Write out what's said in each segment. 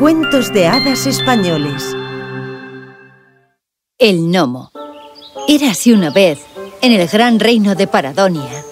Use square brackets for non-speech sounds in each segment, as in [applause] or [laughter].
Cuentos de hadas españoles El gnomo Era así una vez, en el gran reino de Paradonia.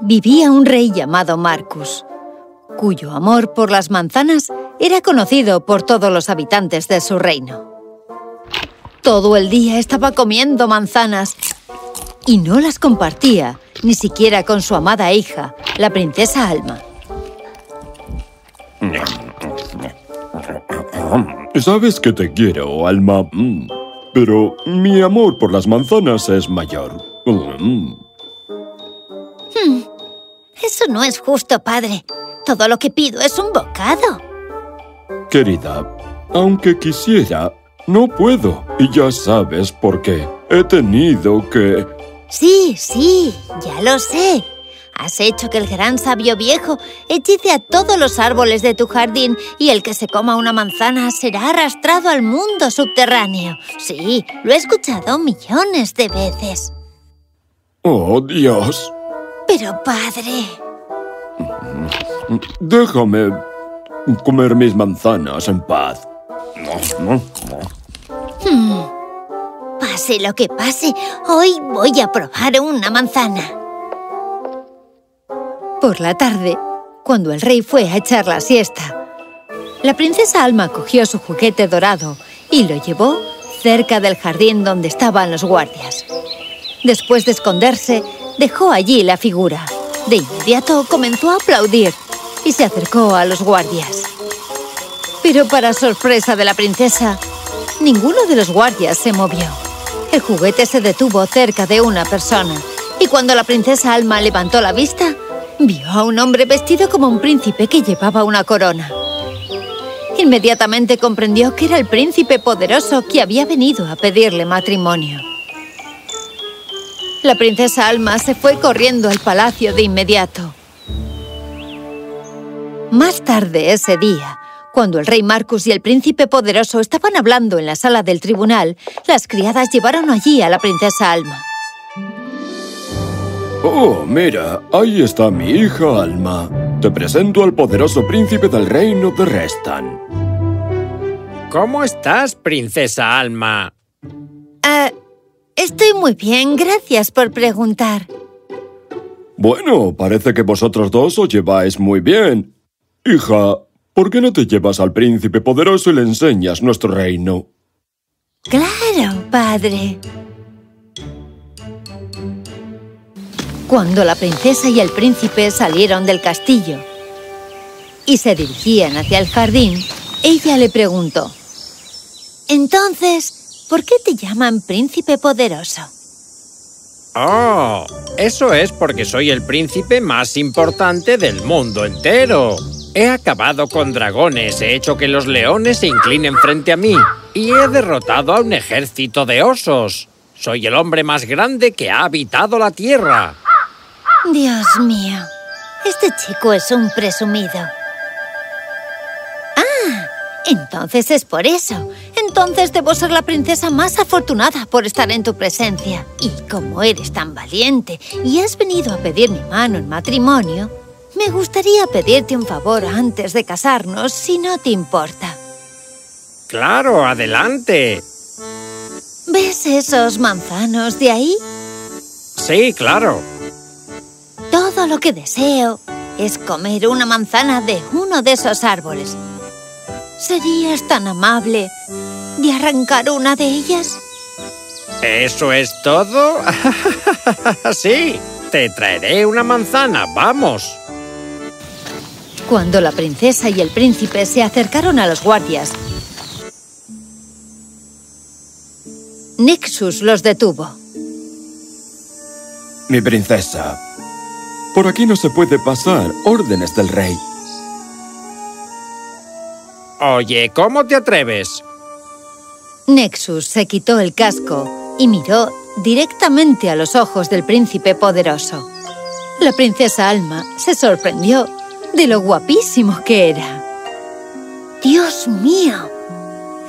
Vivía un rey llamado Marcus, cuyo amor por las manzanas era conocido por todos los habitantes de su reino. Todo el día estaba comiendo manzanas y no las compartía ni siquiera con su amada hija, la princesa Alma. Sabes que te quiero, Alma, Mm. pero mi amor por las manzanas es mayor. Mm. Eso no es justo, padre. Todo lo que pido es un bocado. Querida, aunque quisiera, no puedo. Y ya sabes por qué. He tenido que... Sí, sí, ya lo sé. Has hecho que el gran sabio viejo hechice a todos los árboles de tu jardín y el que se coma una manzana será arrastrado al mundo subterráneo. Sí, lo he escuchado millones de veces. Oh, Dios. Pero, padre... Déjame comer mis manzanas en paz. Pase lo que pase, hoy voy a probar una manzana. Por la tarde, cuando el rey fue a echar la siesta, la princesa Alma cogió su juguete dorado y lo llevó cerca del jardín donde estaban los guardias. Después de esconderse, dejó allí la figura. De inmediato comenzó a aplaudir y se acercó a los guardias. Pero para sorpresa de la princesa, ninguno de los guardias se movió. El juguete se detuvo cerca de una persona y cuando la princesa Alma levantó la vista, vio a un hombre vestido como un príncipe que llevaba una corona. Inmediatamente comprendió que era el príncipe poderoso que había venido a pedirle matrimonio. La princesa Alma se fue corriendo al palacio de inmediato. Más tarde ese día, cuando el rey Marcus y el príncipe poderoso estaban hablando en la sala del tribunal, las criadas llevaron allí a la princesa Alma. Oh, mira, ahí está mi hija Alma. Te presento al poderoso príncipe del reino de Restan. ¿Cómo estás, princesa Alma? Ah, estoy muy bien, gracias por preguntar. Bueno, parece que vosotros dos os lleváis muy bien. Hija, ¿por qué no te llevas al príncipe poderoso y le enseñas nuestro reino? Claro, padre. Cuando la princesa y el príncipe salieron del castillo y se dirigían hacia el jardín, ella le preguntó Entonces, ¿por qué te llaman príncipe poderoso? Oh, eso es porque soy el príncipe más importante del mundo entero. He acabado con dragones, he hecho que los leones se inclinen frente a mí y he derrotado a un ejército de osos. Soy el hombre más grande que ha habitado la tierra. Dios mío, este chico es un presumido. ¡Ah! Entonces es por eso. Entonces debo ser la princesa más afortunada por estar en tu presencia. Y como eres tan valiente y has venido a pedir mi mano en matrimonio, me gustaría pedirte un favor antes de casarnos, si no te importa. Claro, adelante. ¿Ves esos manzanos de ahí? Sí, claro. Todo lo que deseo es comer una manzana de uno de esos árboles. ¿Serías tan amable de arrancar una de ellas? ¿Eso es todo? [laughs] sí, te traeré una manzana, vamos. Cuando la princesa y el príncipe se acercaron a los guardias, Nexus los detuvo. Mi princesa, por aquí no se puede pasar. Órdenes del rey. Oye, ¿cómo te atreves? Nexus se quitó el casco y miró directamente a los ojos del príncipe poderoso. La princesa Alma se sorprendió de lo guapísimo que era. ¡Dios mío!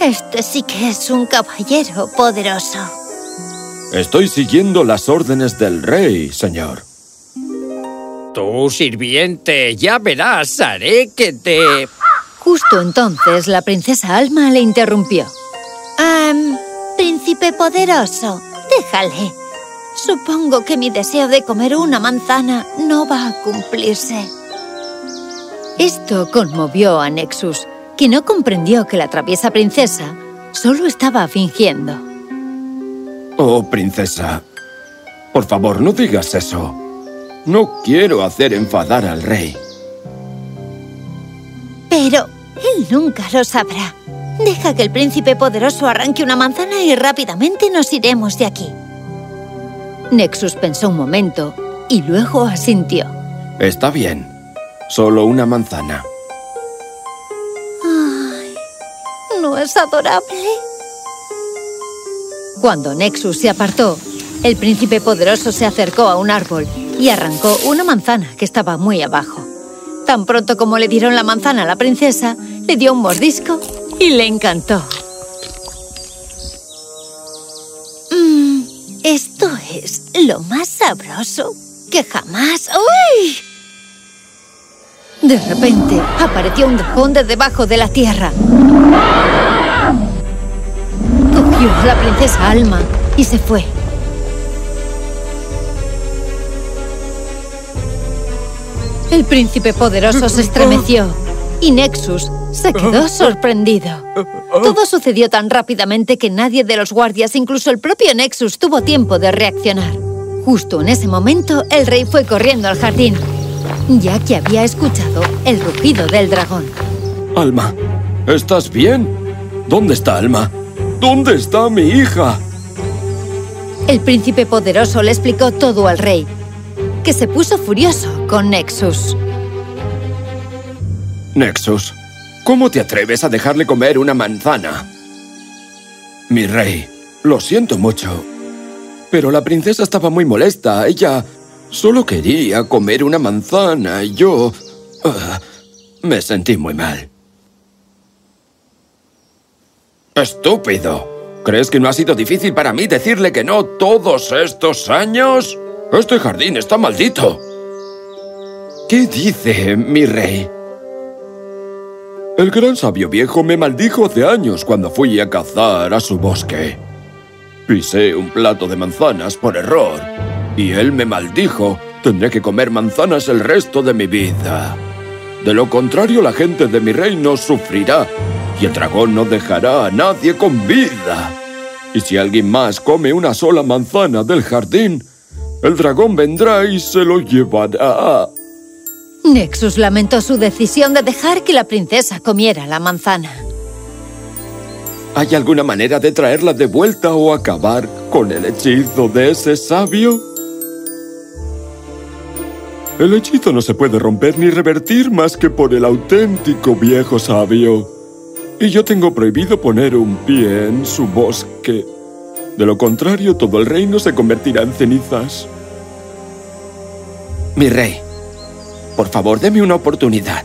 Este sí que es un caballero poderoso. Estoy siguiendo las órdenes del rey, señor. Tú, sirviente, ya verás, haré que te... Justo entonces la princesa Alma le interrumpió. Um, príncipe poderoso, déjale. Supongo que mi deseo de comer una manzana no va a cumplirse. Esto conmovió a Nexus, que no comprendió que la traviesa princesa solo estaba fingiendo. Oh, princesa, por favor, no digas eso. No quiero hacer enfadar al rey. Pero él nunca lo sabrá. Deja que el príncipe poderoso arranque una manzana y rápidamente nos iremos de aquí. Nexus pensó un momento y luego asintió. Está bien. Solo una manzana. Ay, ¿no es adorable? Cuando Nexus se apartó, el príncipe poderoso se acercó a un árbol y arrancó una manzana que estaba muy abajo. Tan pronto como le dieron la manzana a la princesa, le dio un mordisco y le encantó. Mmm, esto es lo más sabroso que jamás... ¡Uy! De repente, apareció un dragón de debajo de la tierra. Cogió a la princesa Alma y se fue. El príncipe poderoso se estremeció y Nexus se quedó sorprendido. Todo sucedió tan rápidamente que nadie de los guardias, incluso el propio Nexus, tuvo tiempo de reaccionar. Justo en ese momento, el rey fue corriendo al jardín, ya que había escuchado el rugido del dragón. Alma, ¿estás bien? ¿Dónde está Alma? ¿Dónde está mi hija? El príncipe poderoso le explicó todo al rey, que se puso furioso con Nexus. Nexus, ¿cómo te atreves a dejarle comer una manzana? Mi rey, lo siento mucho, pero la princesa estaba muy molesta. Ella solo quería comer una manzana y yo... ah, me sentí muy mal. ¡Estúpido! ¿Crees que no ha sido difícil para mí decirle que no todos estos años? Este jardín está maldito. ¿Qué dice, mi rey? El gran sabio viejo me maldijo hace años cuando fui a cazar a su bosque. Pisé un plato de manzanas por error y él me maldijo. Tendré que comer manzanas el resto de mi vida. De lo contrario, la gente de mi reino sufrirá y el dragón no dejará a nadie con vida. Y si alguien más come una sola manzana del jardín, el dragón vendrá y se lo llevará. Nexus lamentó su decisión de dejar que la princesa comiera la manzana. ¿Hay alguna manera de traerla de vuelta o acabar con el hechizo de ese sabio? El hechizo no se puede romper ni revertir más que por el auténtico viejo sabio. Y yo tengo prohibido poner un pie en su bosque. De lo contrario, todo el reino se convertirá en cenizas. Mi rey, por favor, deme una oportunidad.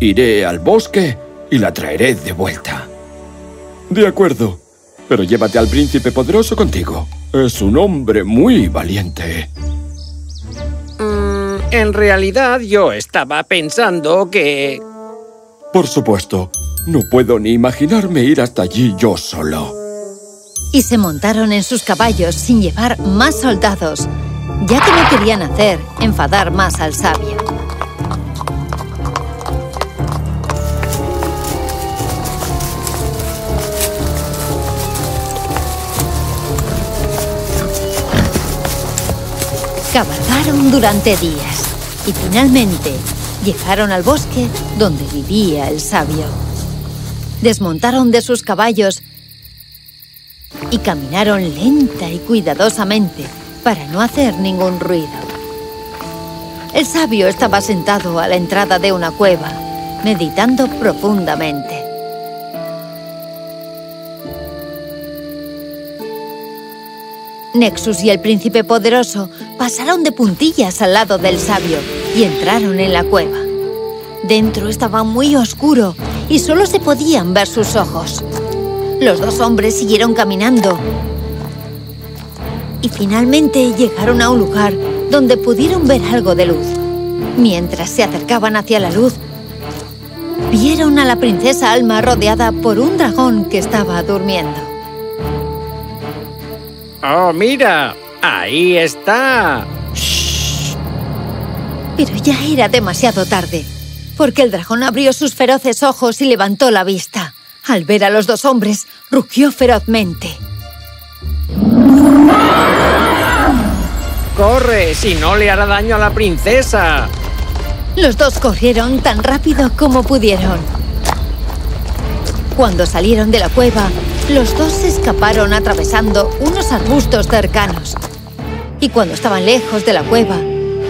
Iré al bosque y la traeré de vuelta. De acuerdo, pero llévate al príncipe poderoso contigo. Es un hombre muy valiente. Mm, en realidad, yo estaba pensando que... Por supuesto, no puedo ni imaginarme ir hasta allí yo solo. Y se montaron en sus caballos sin llevar más soldados, ya que no querían hacer enfadar más al sabio. Cabalgaron durante días y finalmente llegaron al bosque donde vivía el sabio. Desmontaron de sus caballos y caminaron lenta y cuidadosamente para no hacer ningún ruido. El sabio estaba sentado a la entrada de una cueva, meditando profundamente. Nexus y el príncipe poderoso pasaron de puntillas al lado del sabio y entraron en la cueva. Dentro estaba muy oscuro y solo se podían ver sus ojos. Los dos hombres siguieron caminando y finalmente llegaron a un lugar donde pudieron ver algo de luz. Mientras se acercaban hacia la luz, vieron a la princesa Alma rodeada por un dragón que estaba durmiendo. ¡Oh, mira! ¡Ahí está! Pero ya era demasiado tarde, porque el dragón abrió sus feroces ojos y levantó la vista. Al ver a los dos hombres, rugió ferozmente. ¡Corre! Si no le hará daño a la princesa. Los dos corrieron tan rápido como pudieron. Cuando salieron de la cueva, los dos se escaparon atravesando unos arbustos cercanos. Y cuando estaban lejos de la cueva,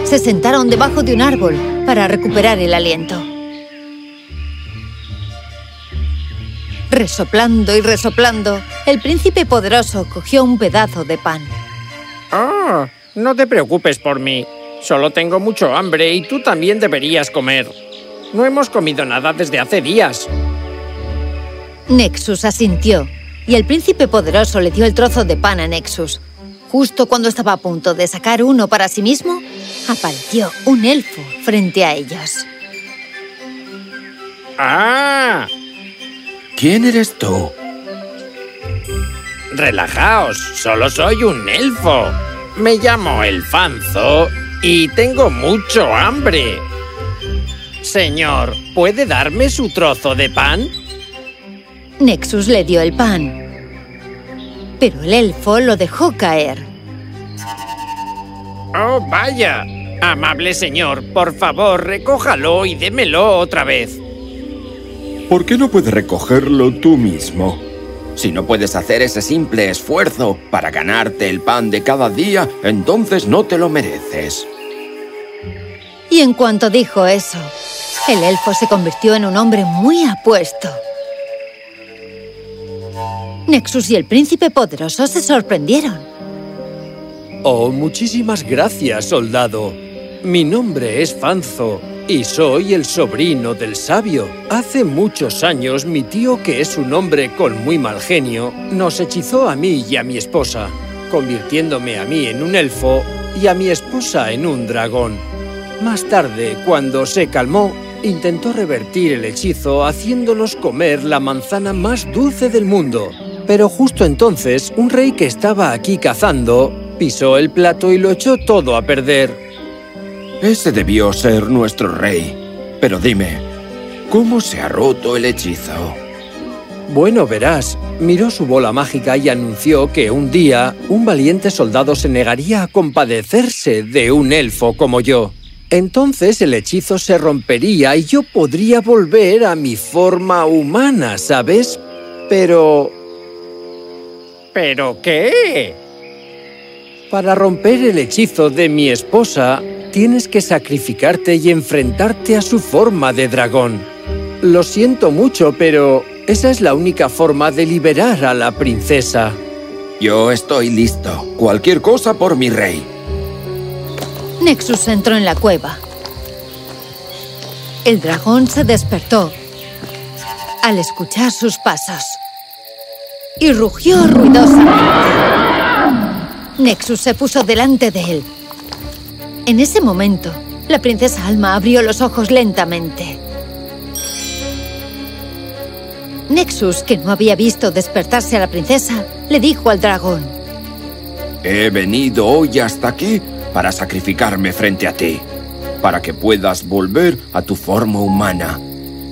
se sentaron debajo de un árbol para recuperar el aliento. Resoplando y resoplando, el príncipe poderoso cogió un pedazo de pan. ¡Oh! No te preocupes por mí. Solo tengo mucho hambre y tú también deberías comer. No hemos comido nada desde hace días. Nexus asintió, y el príncipe poderoso le dio el trozo de pan a Nexus. Justo cuando estaba a punto de sacar uno para sí mismo, apareció un elfo frente a ellos. ¡Ah! ¿Quién eres tú? Relajaos, solo soy un elfo. Me llamo Elfanzo y tengo mucho hambre. Señor, ¿puede darme su trozo de pan? Nexus le dio el pan. Pero el elfo lo dejó caer. ¡Oh, vaya! Amable señor, por favor, recójalo y démelo otra vez. ¿Por qué no puedes recogerlo tú mismo? Si no puedes hacer ese simple esfuerzo para ganarte el pan de cada día, entonces no te lo mereces. Y en cuanto dijo eso, el elfo se convirtió en un hombre muy apuesto. Nexus y el príncipe poderoso se sorprendieron. Oh, muchísimas gracias, soldado. Mi nombre es Fanzo y soy el sobrino del sabio. Hace muchos años mi tío, que es un hombre con muy mal genio, nos hechizó a mí y a mi esposa, convirtiéndome a mí en un elfo y a mi esposa en un dragón. Más tarde, cuando se calmó, intentó revertir el hechizo haciéndonos comer la manzana más dulce del mundo. Pero justo entonces, un rey que estaba aquí cazando pisó el plato y lo echó todo a perder. Ese debió ser nuestro rey. Pero dime, ¿cómo se ha roto el hechizo? Bueno, verás, miró su bola mágica y anunció que un día un valiente soldado se negaría a compadecerse de un elfo como yo. Entonces el hechizo se rompería y yo podría volver a mi forma humana, ¿sabes? Pero... ¿Pero qué? Para romper el hechizo de mi esposa, tienes que sacrificarte y enfrentarte a su forma de dragón. Lo siento mucho, pero esa es la única forma de liberar a la princesa. Yo estoy listo. Cualquier cosa por mi rey. Nexus entró en la cueva. El dragón se despertó al escuchar sus pasos y rugió ruidosamente. Nexus se puso delante de él. En ese momento, la princesa Alma abrió los ojos lentamente. Nexus, que no había visto despertarse a la princesa, le dijo al dragón. He venido hoy hasta aquí para sacrificarme frente a ti, para que puedas volver a tu forma humana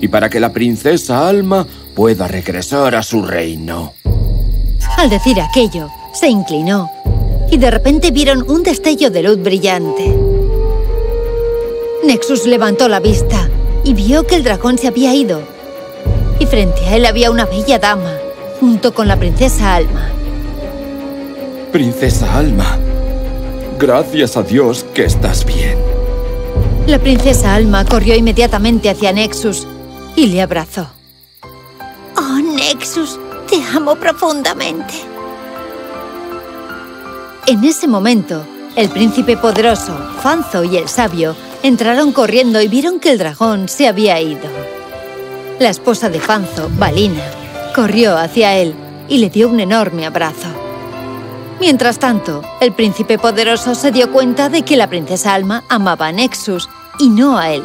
y para que la princesa Alma pueda regresar a su reino. Al decir aquello, se inclinó y de repente vieron un destello de luz brillante. Nexus levantó la vista y vio que el dragón se había ido. Y frente a él había una bella dama, junto con la princesa Alma. Princesa Alma, gracias a Dios que estás bien. La princesa Alma corrió inmediatamente hacia Nexus y le abrazó. Oh, Nexus, te amo profundamente. En ese momento, el príncipe poderoso, Fanzo y el sabio entraron corriendo y vieron que el dragón se había ido. La esposa de Fanzo, Balina, corrió hacia él y le dio un enorme abrazo. Mientras tanto, el príncipe poderoso se dio cuenta de que la princesa Alma amaba a Nexus y no a él.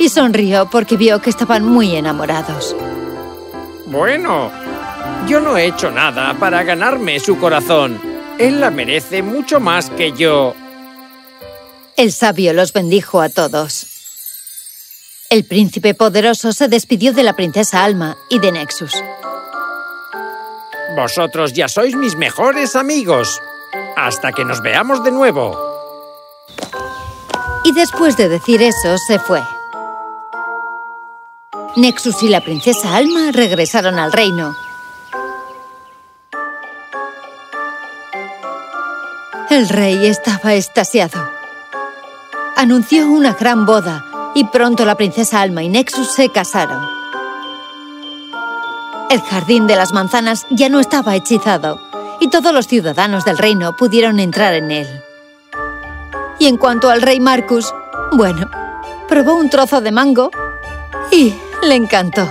y sonrió porque vio que estaban muy enamorados. Bueno, yo no he hecho nada para ganarme su corazón. Él la merece mucho más que yo. El sabio los bendijo a todos. El príncipe poderoso se despidió de la princesa Alma y de Nexus. Vosotros ya sois mis mejores amigos. Hasta que nos veamos de nuevo. Y después de decir eso, se fue. Nexus y la princesa Alma regresaron al reino. El rey estaba extasiado. Anunció una gran boda y pronto la princesa Alma y Nexus se casaron. El jardín de las manzanas ya no estaba hechizado y todos los ciudadanos del reino pudieron entrar en él. Y en cuanto al rey Marcus, bueno, probó un trozo de mango y le encantó.